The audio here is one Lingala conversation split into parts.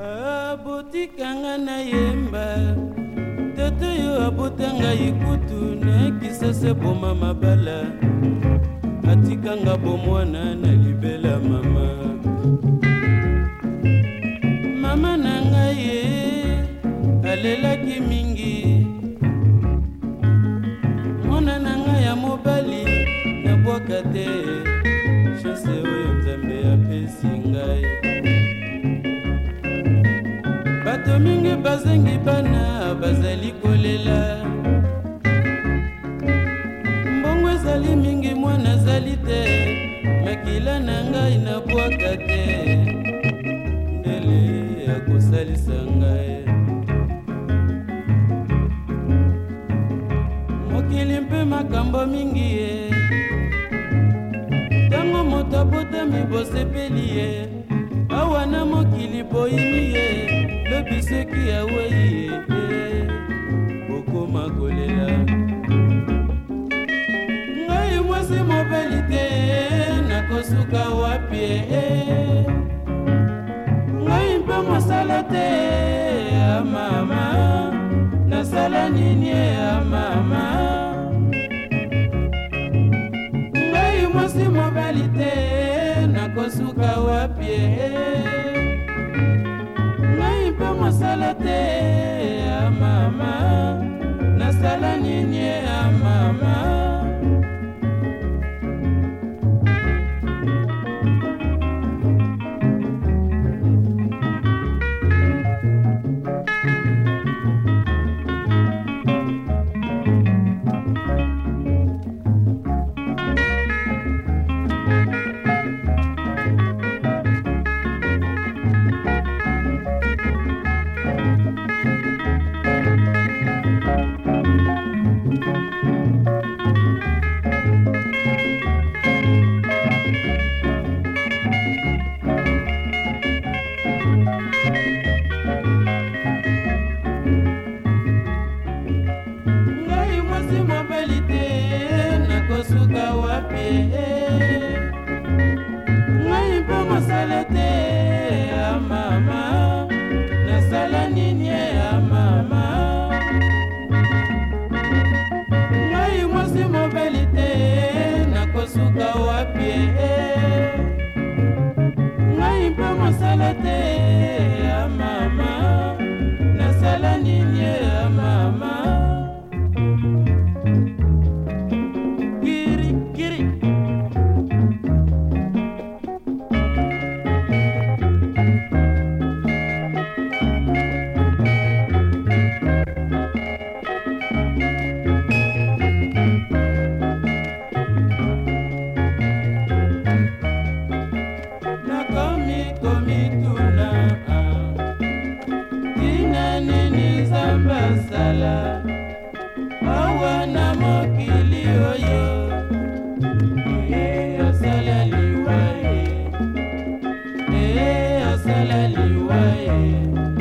abotikanga nayemba tata oyo abotanga ikutu nakisa se boma mabala atikanga bomwana na libela mama mama na ngai ye alelaki mingi mwana na ngai ya mobali nabwaka te soki bazangi bana bazali kolela mbongo ezali mingi mwana azali te makila na ngai nabwaka te ndele akosalisa ngai mokili mpe makambo mingi ye ntango moto abotami bosepeli ye awa na mokili boyini ye oyebi soki awei ete okoma kolela ngai mwasi mobali te nakosuka wapi e? ngai mpe mosala te ya mama nasala nini e ya mama mosolo te ngai mpo mosala te ya mama nasala nini ya mama ngai mwasi mobeli te nakosuka wapi ngai mpo mosala te ya mama nasala nini ya mama Salaliwaye.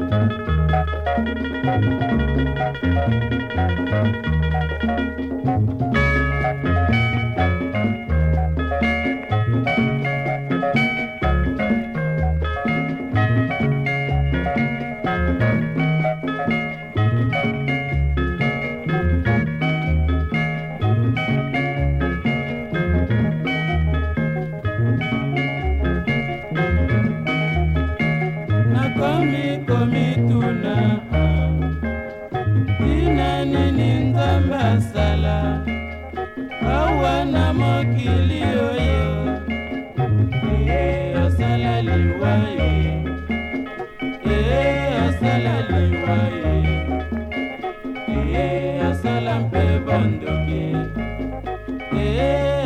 Música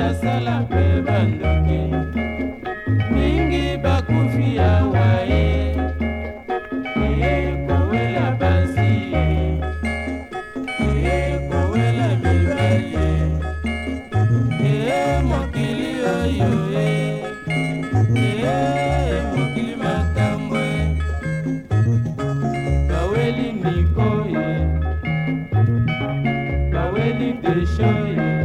basala mpe bandoki mingi bakufi awa ye eyekowela basi eyekowela mibali eye mokili oyo ye eye mokili makambo baweli mikoye baweli deshoye